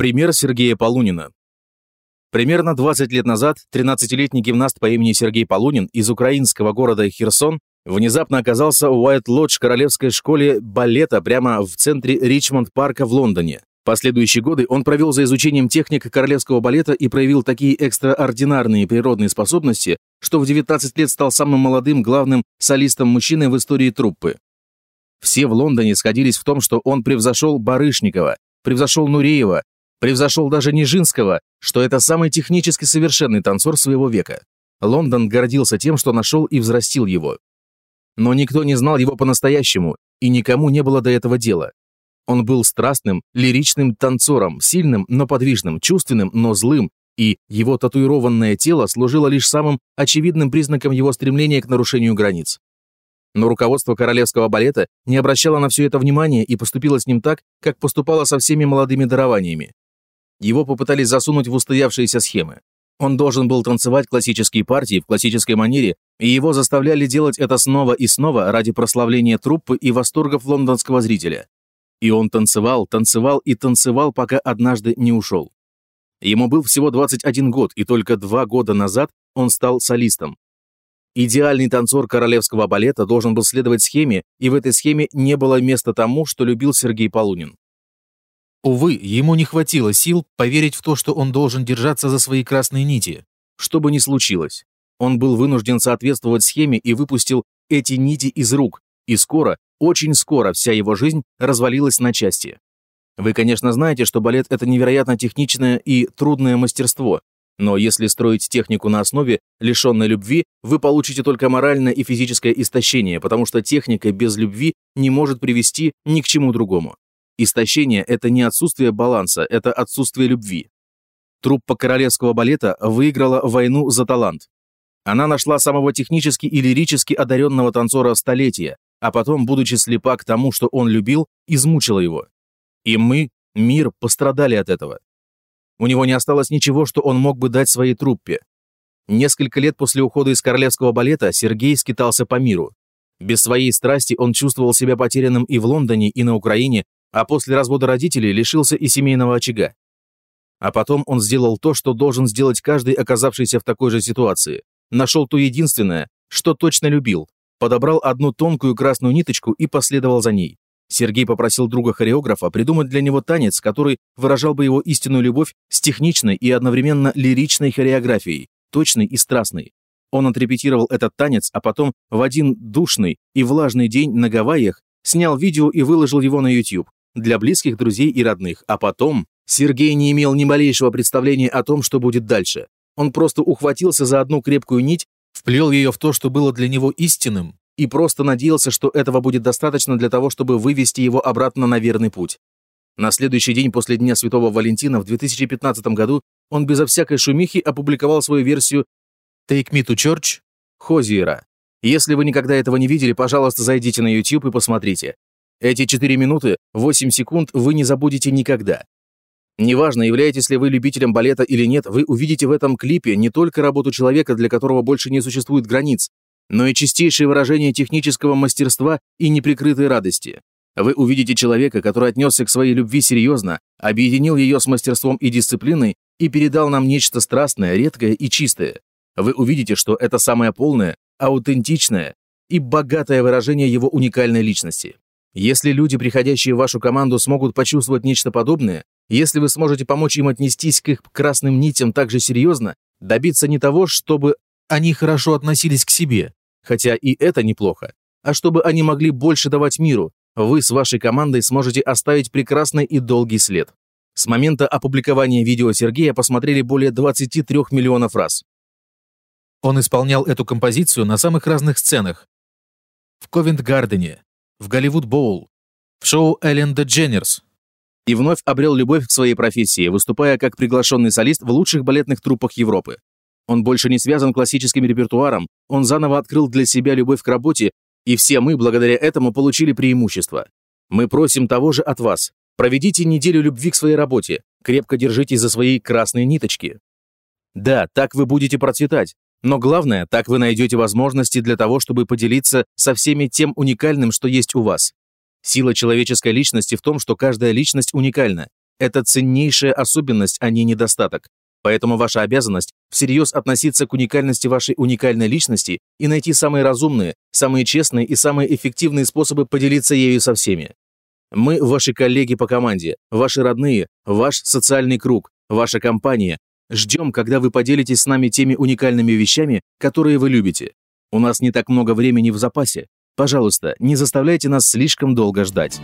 Пример Сергея Полунина. Примерно 20 лет назад 13-летний гимнаст по имени Сергей Полунин из украинского города Херсон внезапно оказался в Уайт-Лодж Королевской школе балета прямо в центре Ричмонд-парка в Лондоне. Последующие годы он провел за изучением техник королевского балета и проявил такие экстраординарные природные способности, что в 19 лет стал самым молодым главным солистом-мужчиной в истории труппы. Все в Лондоне сходились в том, что он превзошел Барышникова, превзошел Нуреева, Превзошел даже Нижинского, что это самый технически совершенный танцор своего века. Лондон гордился тем, что нашел и взрастил его. Но никто не знал его по-настоящему, и никому не было до этого дела. Он был страстным, лиричным танцором, сильным, но подвижным, чувственным, но злым, и его татуированное тело служило лишь самым очевидным признаком его стремления к нарушению границ. Но руководство королевского балета не обращало на все это внимания и поступило с ним так, как поступало со всеми молодыми дарованиями. Его попытались засунуть в устоявшиеся схемы. Он должен был танцевать классические партии в классической манере, и его заставляли делать это снова и снова ради прославления труппы и восторгов лондонского зрителя. И он танцевал, танцевал и танцевал, пока однажды не ушел. Ему был всего 21 год, и только два года назад он стал солистом. Идеальный танцор королевского балета должен был следовать схеме, и в этой схеме не было места тому, что любил Сергей Полунин. Увы, ему не хватило сил поверить в то, что он должен держаться за свои красные нити. Что бы ни случилось, он был вынужден соответствовать схеме и выпустил эти нити из рук, и скоро, очень скоро вся его жизнь развалилась на части. Вы, конечно, знаете, что балет – это невероятно техничное и трудное мастерство, но если строить технику на основе, лишенной любви, вы получите только моральное и физическое истощение, потому что техника без любви не может привести ни к чему другому. Истощение – это не отсутствие баланса, это отсутствие любви. Труппа королевского балета выиграла войну за талант. Она нашла самого технически и лирически одаренного танцора столетия, а потом, будучи слепа к тому, что он любил, измучила его. И мы, мир, пострадали от этого. У него не осталось ничего, что он мог бы дать своей труппе. Несколько лет после ухода из королевского балета Сергей скитался по миру. Без своей страсти он чувствовал себя потерянным и в Лондоне, и на Украине, а после развода родителей лишился и семейного очага. А потом он сделал то, что должен сделать каждый, оказавшийся в такой же ситуации. Нашел то единственное, что точно любил, подобрал одну тонкую красную ниточку и последовал за ней. Сергей попросил друга-хореографа придумать для него танец, который выражал бы его истинную любовь с техничной и одновременно лиричной хореографией, точной и страстной. Он отрепетировал этот танец, а потом в один душный и влажный день на Гавайях снял видео и выложил его на YouTube для близких друзей и родных, а потом Сергей не имел ни малейшего представления о том, что будет дальше. Он просто ухватился за одну крепкую нить, вплел ее в то, что было для него истинным, и просто надеялся, что этого будет достаточно для того, чтобы вывести его обратно на верный путь. На следующий день после Дня Святого Валентина в 2015 году он безо всякой шумихи опубликовал свою версию «Take me to church» Хозиера. Если вы никогда этого не видели, пожалуйста, зайдите на YouTube и посмотрите. Эти 4 минуты, 8 секунд вы не забудете никогда. Неважно, являетесь ли вы любителем балета или нет, вы увидите в этом клипе не только работу человека, для которого больше не существует границ, но и чистейшее выражение технического мастерства и неприкрытой радости. Вы увидите человека, который отнесся к своей любви серьезно, объединил ее с мастерством и дисциплиной и передал нам нечто страстное, редкое и чистое. Вы увидите, что это самое полное, аутентичное и богатое выражение его уникальной личности. Если люди, приходящие в вашу команду, смогут почувствовать нечто подобное, если вы сможете помочь им отнестись к их красным нитям так же серьезно, добиться не того, чтобы они хорошо относились к себе, хотя и это неплохо, а чтобы они могли больше давать миру, вы с вашей командой сможете оставить прекрасный и долгий след. С момента опубликования видео Сергея посмотрели более 23 миллионов раз. Он исполнял эту композицию на самых разных сценах. В Ковент-Гардене, в Голливуд Боул, в шоу Эллен Дженнерс и вновь обрел любовь к своей профессии, выступая как приглашенный солист в лучших балетных труппах Европы. Он больше не связан классическим репертуаром, он заново открыл для себя любовь к работе, и все мы благодаря этому получили преимущество. Мы просим того же от вас. Проведите неделю любви к своей работе, крепко держитесь за свои красные ниточки. Да, так вы будете процветать, но главное, так вы найдете возможности для того, чтобы поделиться со всеми тем уникальным, что есть у вас. Сила человеческой личности в том, что каждая личность уникальна. Это ценнейшая особенность, а не недостаток. Поэтому ваша обязанность всерьез относиться к уникальности вашей уникальной личности и найти самые разумные, самые честные и самые эффективные способы поделиться ею со всеми. Мы ваши коллеги по команде, ваши родные, ваш социальный круг, ваша компания. Ждем, когда вы поделитесь с нами теми уникальными вещами, которые вы любите. У нас не так много времени в запасе. Пожалуйста, не заставляйте нас слишком долго ждать.